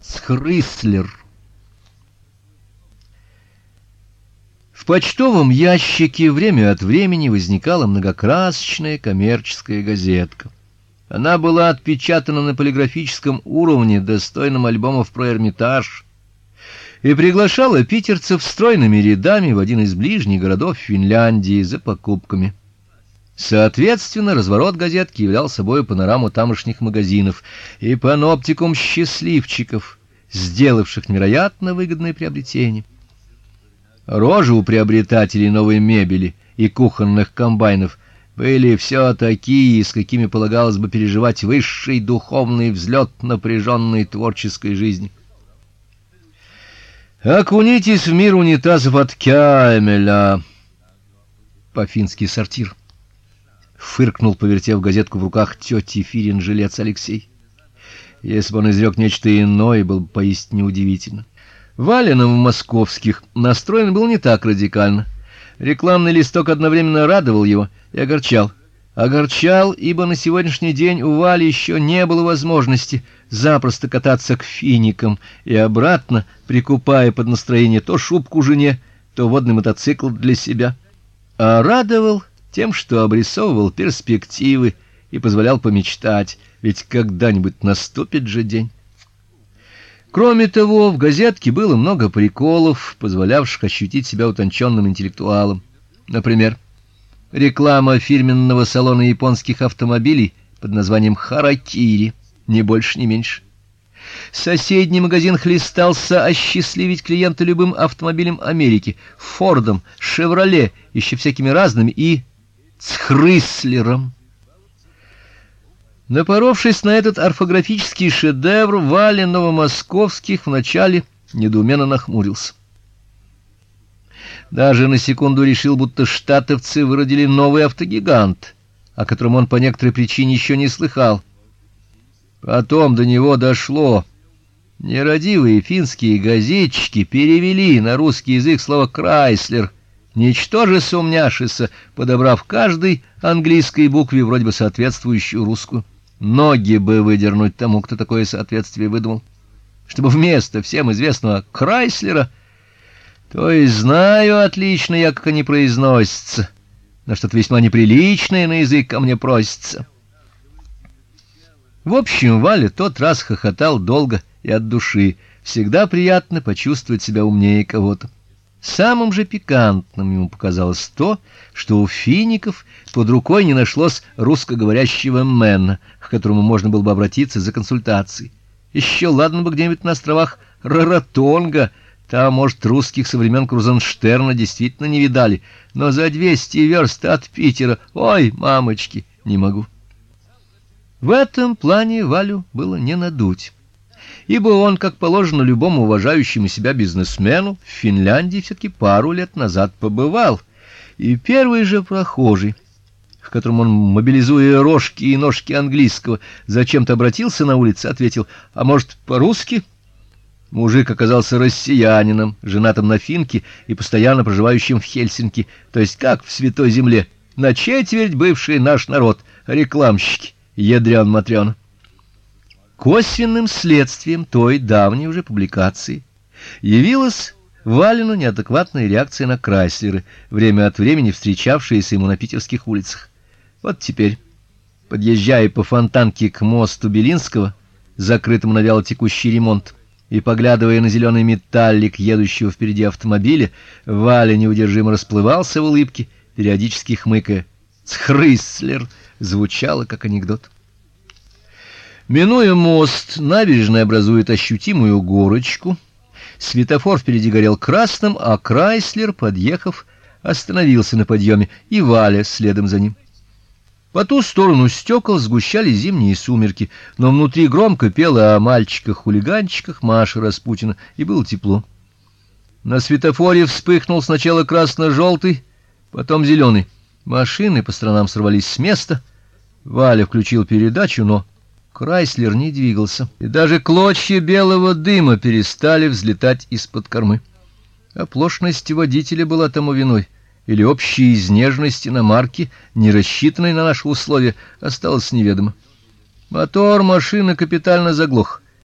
Схрыслер. В почтовом ящике время от времени возникала многокрасочная коммерческая газетка. Она была отпечатана на полиграфическом уровне, достойном альбомов про Эрмитаж, и приглашала питерцев стройными рядами в один из ближних городов Финляндии за покупками. Соответственно, разворот газетки являл собой панораму тамошних магазинов и паноптикум счастливчиков, сделавших невероятно выгодное приобретение. Рожи у приобретателей новой мебели и кухонных комбайнов были все такие, с какими полагалось бы переживать высший духовный взлет напряженной творческой жизни. Окунитесь в мир унитазов от Кямеля. По-фински сортир. Фыркнул, повертев газетку в руках тети Фирин жилец Алексей. Если бы он изрек нечто иное, было бы поистине удивительно. Валенов в московских настроен был не так радикально. Рекламный листок одновременно радовал его и огорчал. Огорчал, ибо на сегодняшний день у Вали еще не было возможности запросто кататься к финикам и обратно, прикупая под настроение то шубку жене, то водный мотоцикл для себя. А радовал тем, что обрисовывал перспективы и позволял помечтать, ведь когда-нибудь наступит же день. Кроме того, в газетке было много приколов, позволявших ощутить себя утонченным интеллектуалом. Например, реклама фирменного салона японских автомобилей под названием Харакири, не больше, ни меньше. Соседний магазин хлестался осчастливить клиента любым автомобилем Америки: Фордом, Шевроле, еще всякими разными и с Хрыслером. Напоровшись на этот орфографический шедевр, Валя Новомосковских вначале недоуменно нахмурился. Даже на секунду решил, будто штатовцы выродили новый автогигант, о котором он по некоторой причине еще не слыхал. Потом до него дошло. Нерадивые финские газетчики перевели на русский язык слово Крайслер, ничтоже сумняшися, подобрав каждой английской букве вроде бы соответствующую русскую. Ноги бы выдернуть тому, кто такое соответствие выдумал, чтобы вместо всем известного Крайслера то есть знаю отлично я, как они произносятся, но что-то весьма неприличное на язык ко мне просится. В общем, Валя тот раз хохотал долго и от души. Всегда приятно почувствовать себя умнее кого-то. Самым же пикантным ему показалось то, что у фиников под рукой не нашлось русскоговорящего мэна, к которому можно было бы обратиться за консультацией. Еще ладно бы где-нибудь на островах Раратонга — там, может, русских со времен Крузенштерна действительно не видали, но за двести верст от Питера, ой, мамочки, не могу. В этом плане Валю было не надуть. Ибо он, как положено любому уважающему себя бизнесмену, в Финляндии все таки пару лет назад побывал. И первый же прохожий, к которому он, мобилизуя рожки и ножки английского, зачем-то обратился на улице, ответил: "А может, по-русски?" Мужик оказался россиянином, женатым на финке и постоянно проживающим в Хельсинки, то есть как в Святой Земле, на четверть бывший наш народ, рекламщики, ядрён матрён. Косвенным следствием той давней уже публикации явилась Валину неадекватная реакция на Крайслеры, время от времени встречавшиеся ему на питерских улицах. Вот теперь, подъезжая по Фонтанке к мосту Белинского, закрытому на вяло текущий ремонт, и поглядывая на зеленый металлик едущего впереди автомобиля, Валя неудержимо расплывался в улыбке, периодически хмыкая. "Цхрыслер" звучало как анекдот. Минуя мост, набережная образует ощутимую горочку. Светофор впереди горел красным, а Крайслер, подъехав, остановился на подъеме, и Валя следом за ним. По ту сторону стекол сгущались зимние сумерки, но внутри громко пела о мальчиках-хулиганчиках Маша Распутина, и было тепло. На светофоре вспыхнул сначала красно желтый потом зеленый. Машины по сторонам сорвались с места. Валя включил передачу, но Крайслер не двигался, и даже клочья белого дыма перестали взлетать из-под кормы. Оплошность водителя была тому виной или общей изнеженности на марке, не рассчитанной на наши условия, осталось неведомо. Мотор машины капитально заглох.